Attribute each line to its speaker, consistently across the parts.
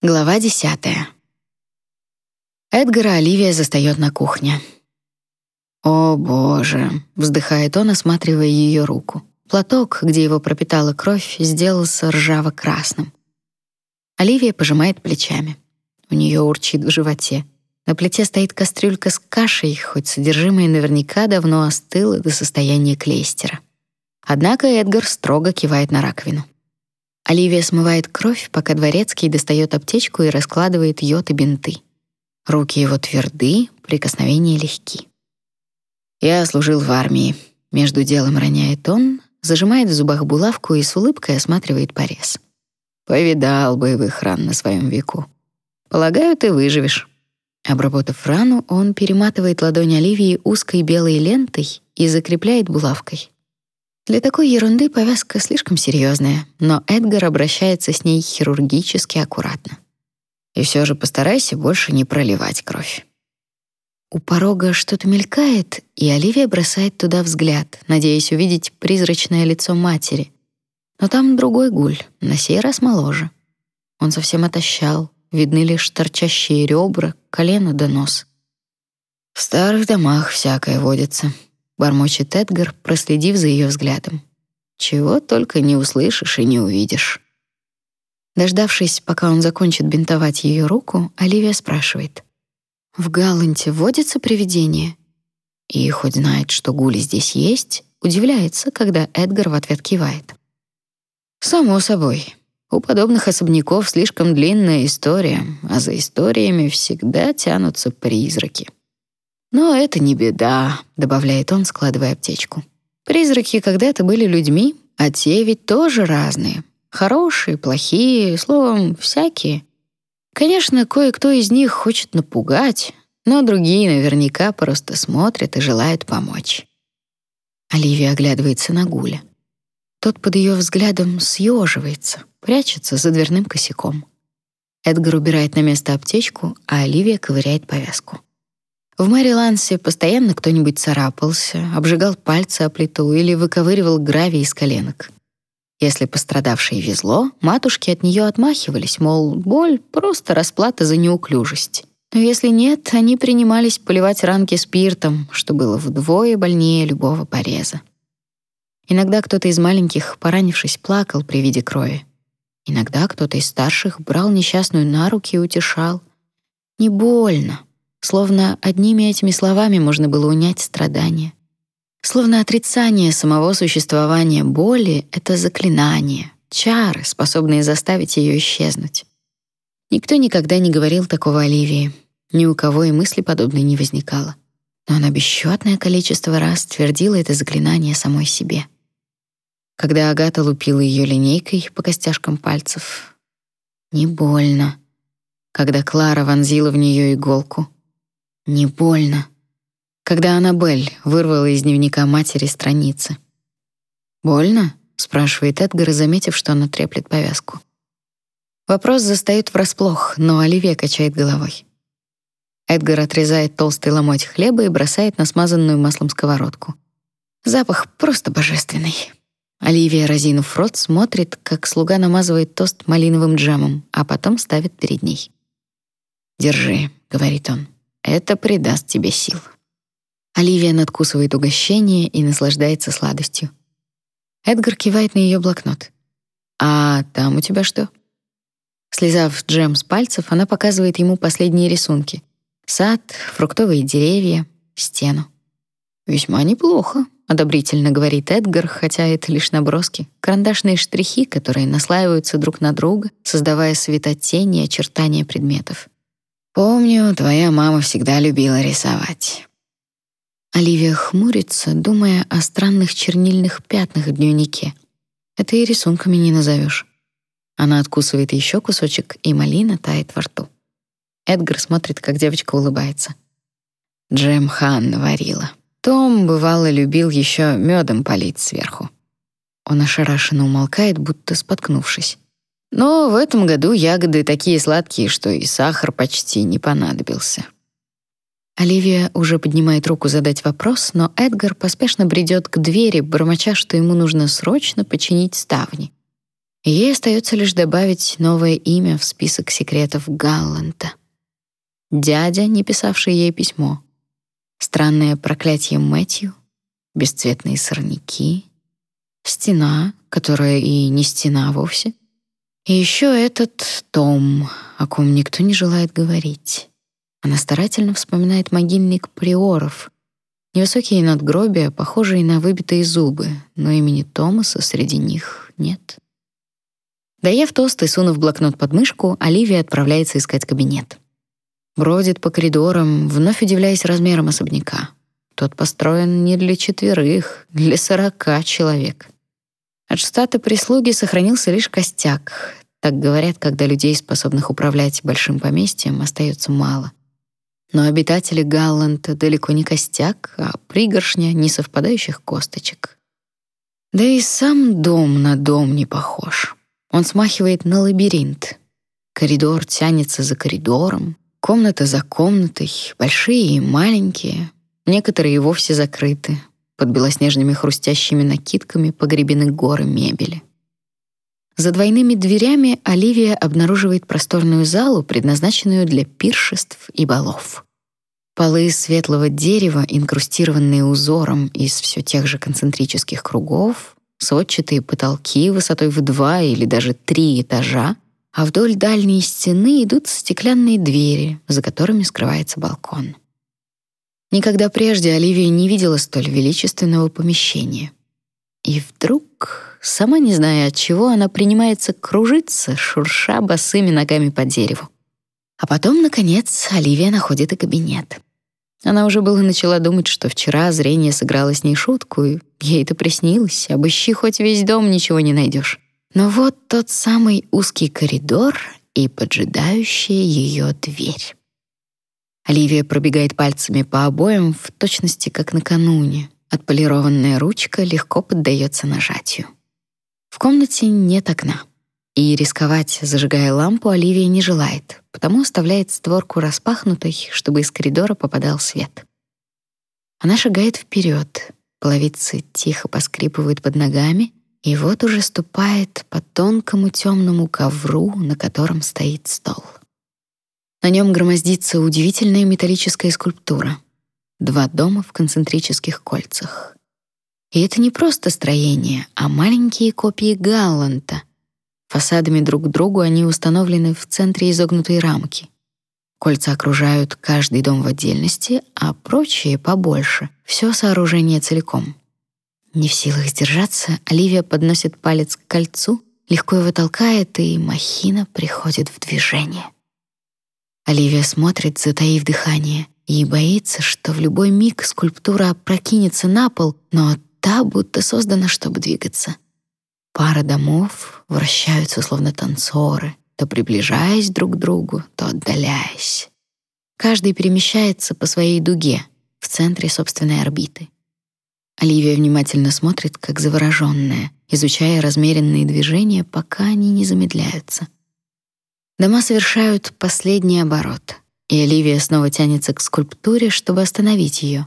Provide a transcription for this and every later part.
Speaker 1: Глава десятая. Эдгара Оливия застаёт на кухне. «О, боже!» — вздыхает он, осматривая её руку. Платок, где его пропитала кровь, сделался ржаво-красным. Оливия пожимает плечами. У неё урчит в животе. На плите стоит кастрюлька с кашей, хоть содержимое наверняка давно остыло до состояния клейстера. Однако Эдгар строго кивает на раковину. Оливия смывает кровь, пока дворецкий достает аптечку и раскладывает йод и бинты. Руки его тверды, прикосновения легки. «Я служил в армии», — между делом роняет он, зажимает в зубах булавку и с улыбкой осматривает порез. «Повидал боевых ран на своем веку. Полагаю, ты выживешь». Обработав рану, он перематывает ладонь Оливии узкой белой лентой и закрепляет булавкой. Для такой ерунды повязка слишком серьезная, но Эдгар обращается с ней хирургически аккуратно. И все же постарайся больше не проливать кровь. У порога что-то мелькает, и Оливия бросает туда взгляд, надеясь увидеть призрачное лицо матери. Но там другой гуль, на сей раз моложе. Он совсем отощал, видны лишь торчащие ребра, колено до нос. В старых домах всякое водится, бормочет Эдгар, проследив за ее взглядом. Чего только не услышишь и не увидишь. Дождавшись, пока он закончит бинтовать ее руку, Оливия спрашивает: "В Галанте водится привидение?" И хоть знает, что гули здесь есть, удивляется, когда Эдгар в ответ кивает. Само собой. У подобных особняков слишком длинная история, а за историями всегда тянутся призраки. Но это не беда, добавляет он, складывая аптечку. Призраки когда-то были людьми, а те ведь тоже разные. Хорошие, плохие, словом, всякие. Конечно, кое-кто из них хочет напугать, но другие наверняка просто смотрят и желают помочь. Оливия оглядывается на Гуля. Тот под ее взглядом съеживается, прячется за дверным косяком. Эдгар убирает на место аптечку, а Оливия ковыряет повязку. В Мэрилансе постоянно кто-нибудь царапался, обжигал пальцы о плиту или выковыривал гравий из коленок. Если пострадавшей везло, матушки от нее отмахивались, мол, боль — просто расплата за неуклюжесть. Но если нет, они принимались поливать ранки спиртом, что было вдвое больнее любого пореза. Иногда кто-то из маленьких, поранившись, плакал при виде крови. Иногда кто-то из старших брал несчастную на руки и утешал. «Не больно, Словно одними этими словами можно было унять страдания. Словно отрицание самого существования боли — это заклинание, чары, способные заставить ее исчезнуть. Никто никогда не говорил такого Оливии. Ни у кого и мысли подобной не возникало. Но она бесчетное количество раз твердила это заклинание самой себе. Когда Агата лупила ее линейкой по костяшкам пальцев, не больно. Когда Клара вонзила в нее иголку, не больно. Когда Аннабель вырвала из дневника матери страницы. «Больно?» — спрашивает Эдгар, заметив, что она треплет повязку. Вопрос застаёт врасплох, но Оливия качает головой. Эдгар отрезает толстый ломоть хлеба и бросает на смазанную маслом сковородку. Запах просто божественный. Оливия, разинув рот, смотрит, как слуга намазывает тост малиновым джемом, а потом ставит перед ней. «Держи», — говорит он. Это придаст тебе сил. Оливия надкусывает угощение и наслаждается сладостью. Эдгар кивает на ее блокнот. «А там у тебя что?» Слезав джем с пальцев, она показывает ему последние рисунки. Сад, фруктовые деревья, стену. «Весьма неплохо», — одобрительно говорит Эдгар, хотя это лишь наброски, карандашные штрихи, которые наслаиваются друг на друга, создавая светотени и очертания предметов. Помню, твоя мама всегда любила рисовать. Оливия хмурится, думая о странных чернильных пятнах в дневнике. Это и рисунками не назовешь. Она откусывает еще кусочек, и малина тает во рту. Эдгар смотрит, как девочка улыбается. Джем Хан варила. Том, бывало, любил еще медом полить сверху. Он ошарашенно умолкает, будто споткнувшись. Но в этом году ягоды такие сладкие, что и сахар почти не понадобился. Оливия уже поднимает руку задать вопрос, но Эдгар поспешно бредет к двери, бормоча, что ему нужно срочно починить ставни. ей остается лишь добавить новое имя в список секретов Галланта. Дядя, не писавший ей письмо. Странное проклятие Мэтью, бесцветные сорняки, стена, которая и не стена вовсе. И еще этот том, о ком никто не желает говорить. Она старательно вспоминает могильник приоров, невысокие надгробия, похожие на выбитые зубы, но имени Томаса среди них нет. Доев тост и сунув блокнот под мышку, Оливия отправляется искать кабинет. Бродит по коридорам, вновь удивляясь размерам особняка. Тот построен не для четверых, для сорока человек. От штата прислуги сохранился лишь костяк. Так говорят, когда людей, способных управлять большим поместьем, остается мало. Но обитатели Галланта далеко не костяк, а пригоршня несовпадающих косточек. Да и сам дом на дом не похож. Он смахивает на лабиринт. Коридор тянется за коридором, комната за комнатой, большие и маленькие, некоторые и вовсе закрыты. Под белоснежными хрустящими накидками погребены горы мебели. За двойными дверями Оливия обнаруживает просторную залу, предназначенную для пиршеств и балов. Полы светлого дерева, инкрустированные узором из все тех же концентрических кругов, сводчатые потолки высотой в два или даже три этажа, а вдоль дальней стены идут стеклянные двери, за которыми скрывается балкон. Никогда прежде Оливия не видела столь величественного помещения. И вдруг, сама не зная от чего, она принимается кружиться, шурша босыми ногами по дереву. А потом, наконец, Оливия находит и кабинет. Она уже было начала думать, что вчера зрение сыграло с ней шутку, и ей это приснилось. Обыщи хоть весь дом, ничего не найдешь. Но вот тот самый узкий коридор и поджидающая ее дверь. Оливия пробегает пальцами по обоям в точности как накануне. Отполированная ручка легко поддается нажатию. В комнате нет окна. И рисковать, зажигая лампу, Оливия не желает, потому оставляет створку распахнутой, чтобы из коридора попадал свет. Она шагает вперед, половицы тихо поскрипывают под ногами, и вот уже ступает по тонкому темному ковру, на котором стоит стол. На нем громоздится удивительная металлическая скульптура. Два дома в концентрических кольцах. И это не просто строение, а маленькие копии Галланта, Фасадами друг к другу они установлены в центре изогнутой рамки. Кольца окружают каждый дом в отдельности, а прочие побольше. Все сооружение целиком. Не в силах сдержаться, Оливия подносит палец к кольцу, легко его толкает, и махина приходит в движение. Оливия смотрит, затаив дыхание, и боится, что в любой миг скульптура опрокинется на пол, но та будто создана, чтобы двигаться — Пара домов вращаются словно танцоры, то приближаясь друг к другу, то отдаляясь. Каждый перемещается по своей дуге в центре собственной орбиты. Оливия внимательно смотрит, как завороженная, изучая размеренные движения, пока они не замедляются. Дома совершают последний оборот, и Оливия снова тянется к скульптуре, чтобы остановить ее.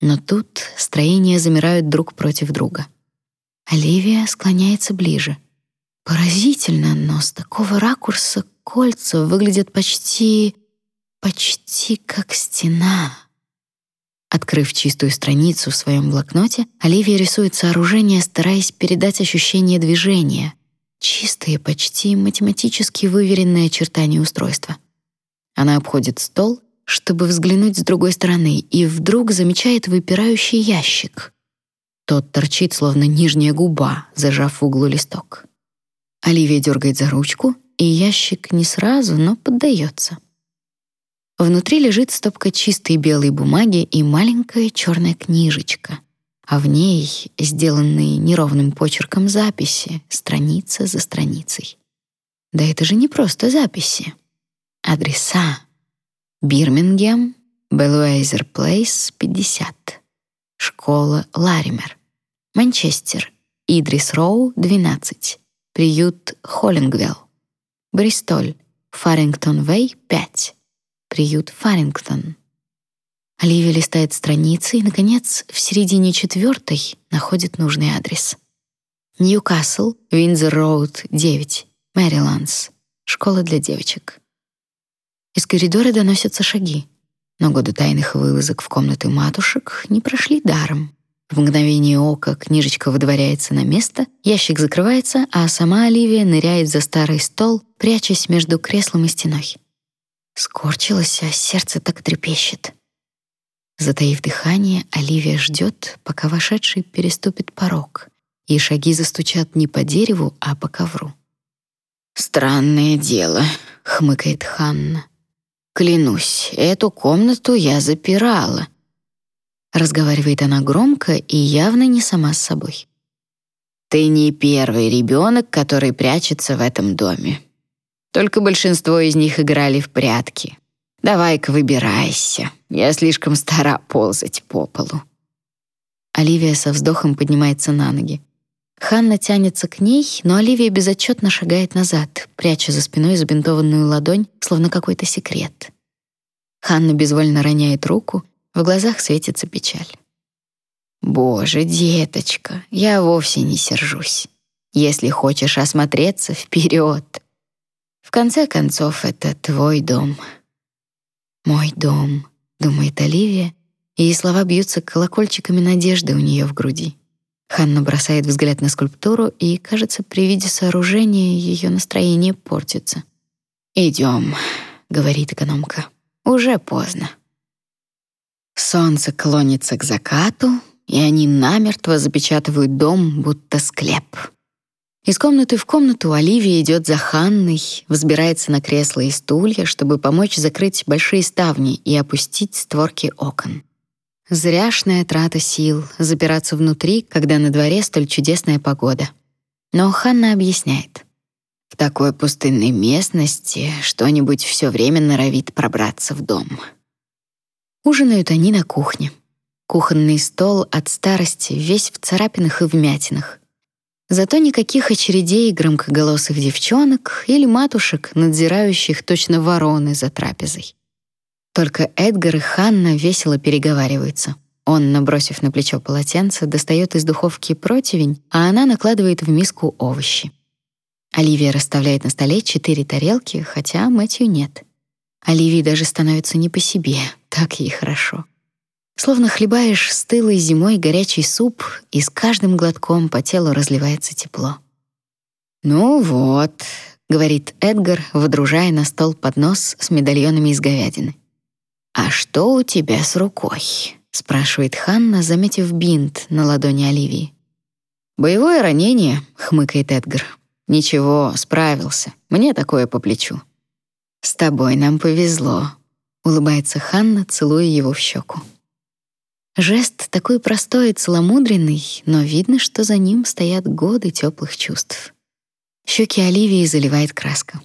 Speaker 1: Но тут строения замирают друг против друга. Оливия склоняется ближе. Поразительно, но с такого ракурса кольца выглядят почти... почти как стена. Открыв чистую страницу в своем блокноте, Оливия рисует сооружение, стараясь передать ощущение движения. Чистые, почти математически выверенные очертания устройства. Она обходит стол, чтобы взглянуть с другой стороны, и вдруг замечает выпирающий ящик. Тот торчит, словно нижняя губа, зажав в углу листок. Оливия дергает за ручку, и ящик не сразу, но поддается. Внутри лежит стопка чистой белой бумаги и маленькая черная книжечка, а в ней сделанные неровным почерком записи, страница за страницей. Да это же не просто записи. Адреса. Бирмингем, Белуэйзер Плейс, 50. Школа Лаример. Манчестер. Идрис Роу, 12. Приют Холлингвелл. Бристоль. Фарингтон Вей, 5. Приют Фарингтон. Оливия листает страницы и, наконец, в середине четвертой находит нужный адрес. Ньюкасл, Виндзор-роуд, 9, Мэриландс. Школа для девочек. Из коридора доносятся шаги, но годы тайных вылазок в комнаты матушек не прошли даром. В мгновение ока книжечка выдворяется на место, ящик закрывается, а сама Оливия ныряет за старый стол, прячась между креслом и стеной. Скорчилась, а сердце так трепещет. Затаив дыхание, Оливия ждет, пока вошедший переступит порог, и шаги застучат не по дереву, а по ковру. «Странное дело», — хмыкает Ханна. «Клянусь, эту комнату я запирала». Разговаривает она громко и явно не сама с собой. «Ты не первый ребенок, который прячется в этом доме. Только большинство из них играли в прятки. Давай-ка выбирайся. Я слишком стара ползать по полу». Оливия со вздохом поднимается на ноги. Ханна тянется к ней, но Оливия безотчетно шагает назад, пряча за спиной забинтованную ладонь, словно какой-то секрет. Ханна безвольно роняет руку, в глазах светится печаль. «Боже, деточка, я вовсе не сержусь. Если хочешь осмотреться, вперед. В конце концов, это твой дом». «Мой дом», — думает Оливия, и слова бьются колокольчиками надежды у нее в груди. Ханна бросает взгляд на скульптуру, и, кажется, при виде сооружения ее настроение портится. «Идем», — говорит экономка. «Уже поздно». Солнце клонится к закату, и они намертво запечатывают дом, будто склеп. Из комнаты в комнату Оливия идет за Ханной, взбирается на кресло и стулья, чтобы помочь закрыть большие ставни и опустить створки окон. Зряшная трата сил запираться внутри, когда на дворе столь чудесная погода. Но Ханна объясняет. В такой пустынной местности что-нибудь все время норовит пробраться в дом. Ужинают они на кухне. Кухонный стол от старости весь в царапинах и вмятинах. Зато никаких очередей громкоголосых девчонок или матушек, надзирающих точно вороны за трапезой. Только Эдгар и Ханна весело переговариваются. Он, набросив на плечо полотенце, достает из духовки противень, а она накладывает в миску овощи. Оливия расставляет на столе четыре тарелки, хотя Мэтью нет. Оливии даже становится не по себе, так ей хорошо. Словно хлебаешь стылой зимой горячий суп, и с каждым глотком по телу разливается тепло. «Ну вот», — говорит Эдгар, водружая на стол поднос с медальонами из говядины. «А что у тебя с рукой?» — спрашивает Ханна, заметив бинт на ладони Оливии. «Боевое ранение», — хмыкает Эдгар. «Ничего, справился. Мне такое по плечу». «С тобой нам повезло», — улыбается Ханна, целуя его в щеку. Жест такой простой и целомудренный, но видно, что за ним стоят годы теплых чувств. Щеки Оливии заливает краска.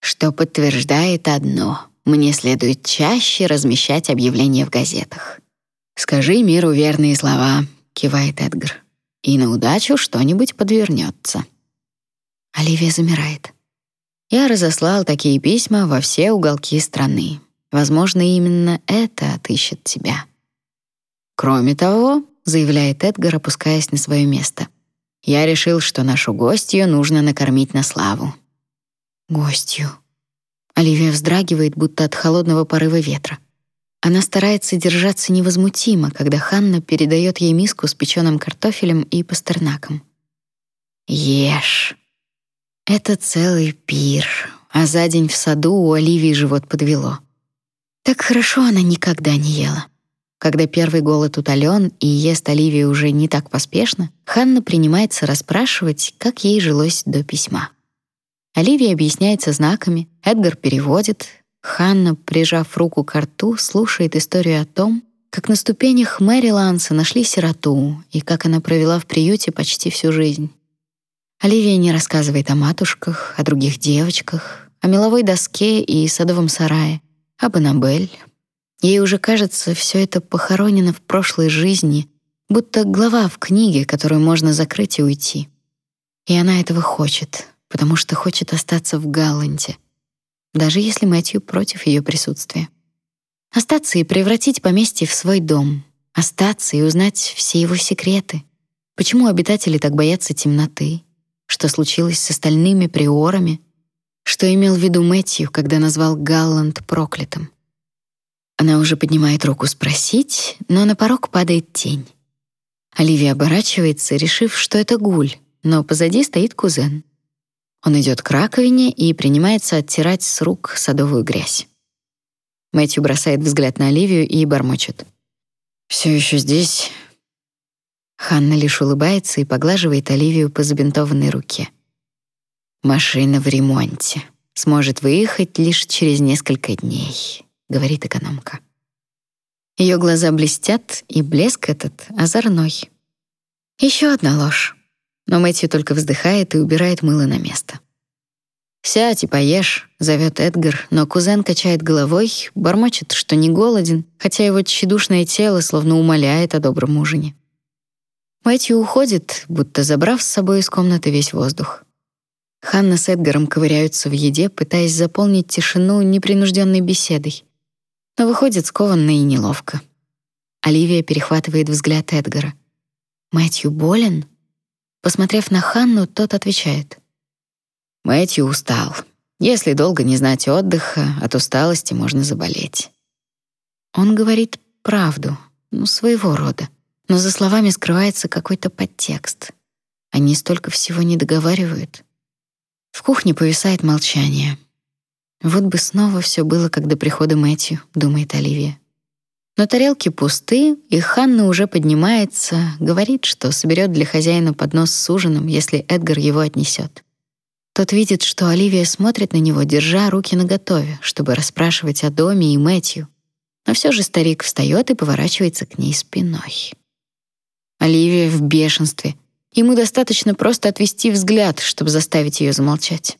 Speaker 1: Что подтверждает одно — мне следует чаще размещать объявления в газетах. «Скажи миру верные слова», — кивает Эдгар. «И на удачу что-нибудь подвернется». Оливия замирает. Я разослал такие письма во все уголки страны. Возможно, именно это отыщет тебя. Кроме того, заявляет Эдгар, опускаясь на свое место. Я решил, что нашу гостью нужно накормить на славу. Гостью. Оливия вздрагивает, будто от холодного порыва ветра. Она старается держаться невозмутимо, когда Ханна передает ей миску с печеным картофелем и пастернаком. Ешь. Это целый пир, а за день в саду у Оливии живот подвело. Так хорошо она никогда не ела. Когда первый голод утолен и ест Оливия уже не так поспешно, Ханна принимается расспрашивать, как ей жилось до письма. Оливия объясняется знаками, Эдгар переводит. Ханна, прижав руку к рту, слушает историю о том, как на ступенях Мэри Ланса нашли сироту и как она провела в приюте почти всю жизнь. Оливия не рассказывает о матушках, о других девочках, о меловой доске и садовом сарае, об Аннабель. Ей уже кажется, все это похоронено в прошлой жизни, будто глава в книге, которую можно закрыть и уйти. И она этого хочет, потому что хочет остаться в Галланте, даже если Мэтью против ее присутствия. Остаться и превратить поместье в свой дом, остаться и узнать все его секреты, Почему обитатели так боятся темноты? Что случилось с остальными приорами? Что имел в виду Мэтью, когда назвал Галланд проклятым? Она уже поднимает руку спросить, но на порог падает тень. Оливия оборачивается, решив, что это гуль, но позади стоит кузен. Он идет к раковине и принимается оттирать с рук садовую грязь. Мэтью бросает взгляд на Оливию и бормочет. «Все еще здесь?» Ханна лишь улыбается и поглаживает Оливию по забинтованной руке. «Машина в ремонте. Сможет выехать лишь через несколько дней», — говорит экономка. Ее глаза блестят, и блеск этот озорной. Еще одна ложь. Но Мэтью только вздыхает и убирает мыло на место. «Сядь и поешь», — зовет Эдгар, но кузен качает головой, бормочет, что не голоден, хотя его тщедушное тело словно умоляет о добром ужине. Мэтью уходит, будто забрав с собой из комнаты весь воздух. Ханна с Эдгаром ковыряются в еде, пытаясь заполнить тишину непринужденной беседой но выходит скованно и неловко. Оливия перехватывает взгляд Эдгара. «Мэтью болен?» Посмотрев на Ханну, тот отвечает. «Мэтью устал. Если долго не знать отдыха, от усталости можно заболеть». Он говорит правду, ну, своего рода, но за словами скрывается какой-то подтекст. Они столько всего не договаривают. В кухне повисает молчание. Вот бы снова все было, как до прихода Мэтью, думает Оливия. Но тарелки пусты, и Ханна уже поднимается, говорит, что соберет для хозяина поднос с ужином, если Эдгар его отнесет. Тот видит, что Оливия смотрит на него, держа руки наготове, чтобы расспрашивать о доме и Мэтью. Но все же старик встает и поворачивается к ней спиной. Оливия в бешенстве. Ему достаточно просто отвести взгляд, чтобы заставить ее замолчать.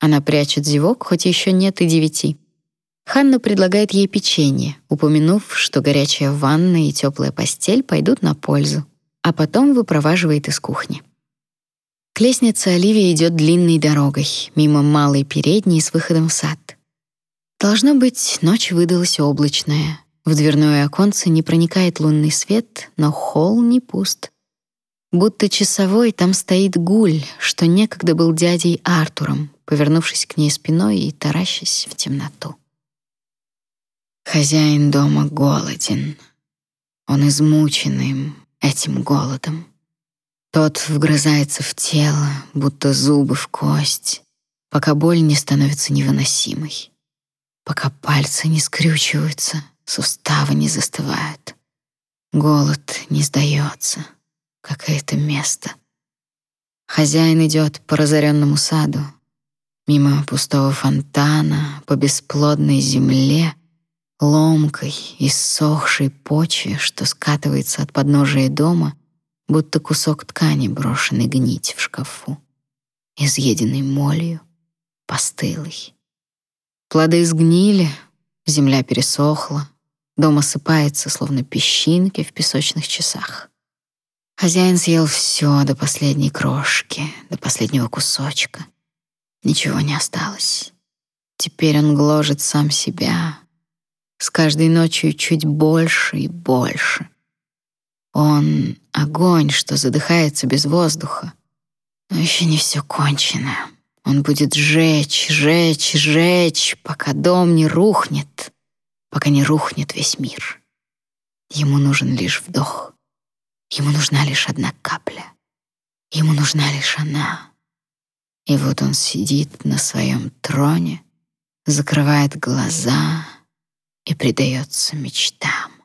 Speaker 1: Она прячет зевок, хоть еще нет и девяти. Ханна предлагает ей печенье, упомянув, что горячая ванна и теплая постель пойдут на пользу, а потом выпроваживает из кухни. К лестнице Оливия идет длинной дорогой, мимо малой передней с выходом в сад. Должно быть, ночь выдалась облачная. В дверное оконце не проникает лунный свет, но холл не пуст. Будто часовой там стоит гуль, что некогда был дядей Артуром, повернувшись к ней спиной и таращась в темноту. Хозяин дома голоден. Он измучен им, этим голодом. Тот вгрызается в тело, будто зубы в кость, пока боль не становится невыносимой, пока пальцы не скрючиваются, суставы не застывают. Голод не сдается, как это место. Хозяин идет по разоренному саду, мимо пустого фонтана, по бесплодной земле, ломкой, иссохшей почве, что скатывается от подножия дома, будто кусок ткани, брошенный гнить в шкафу, изъеденный молью, постылый. Плоды сгнили, земля пересохла, дом осыпается, словно песчинки в песочных часах. Хозяин съел все до последней крошки, до последнего кусочка — Ничего не осталось. Теперь он гложет сам себя. С каждой ночью чуть больше и больше. Он — огонь, что задыхается без воздуха. Но еще не все кончено. Он будет жечь, жечь, жечь, пока дом не рухнет, пока не рухнет весь мир. Ему нужен лишь вдох. Ему нужна лишь одна капля. Ему нужна лишь она. И вот он сидит на своем троне, закрывает глаза и предается мечтам.